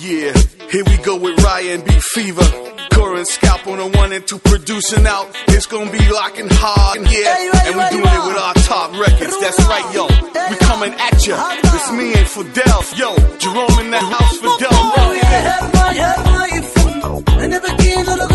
yeah, here we go with Raï'n'B Fever. And Skalp on the one and two producing out. It's gonna be locking hard, yeah. And we doing it with our top records. That's right, yo. We coming at ya. It's me and Faudel, yo. Jerome in the house, Faudel. it.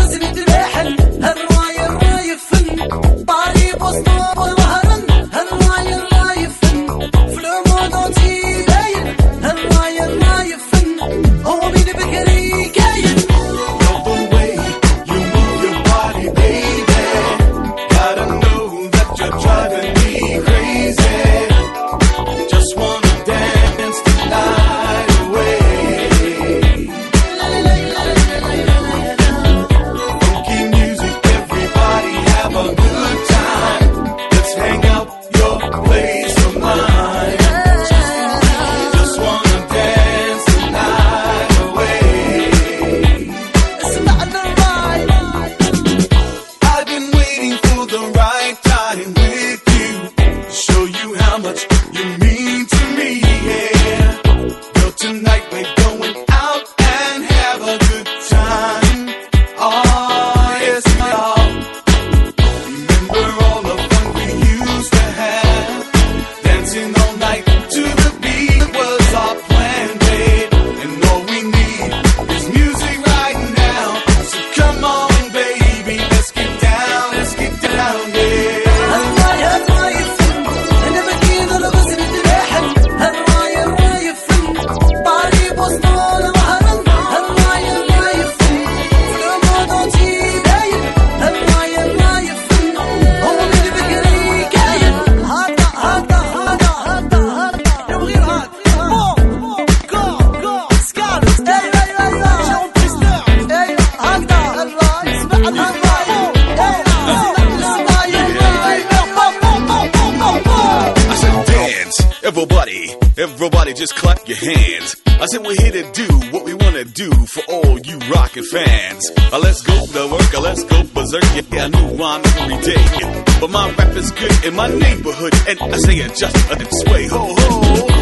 Going everybody, everybody just clap your hands. I said we're here to do what we wanna do for all you rockin' fans. Uh, let's go to work, uh, let's go berserk. Yeah, I know I'm every day, but my rap is good in my neighborhood, and I say it just uh, this way. Ho ho.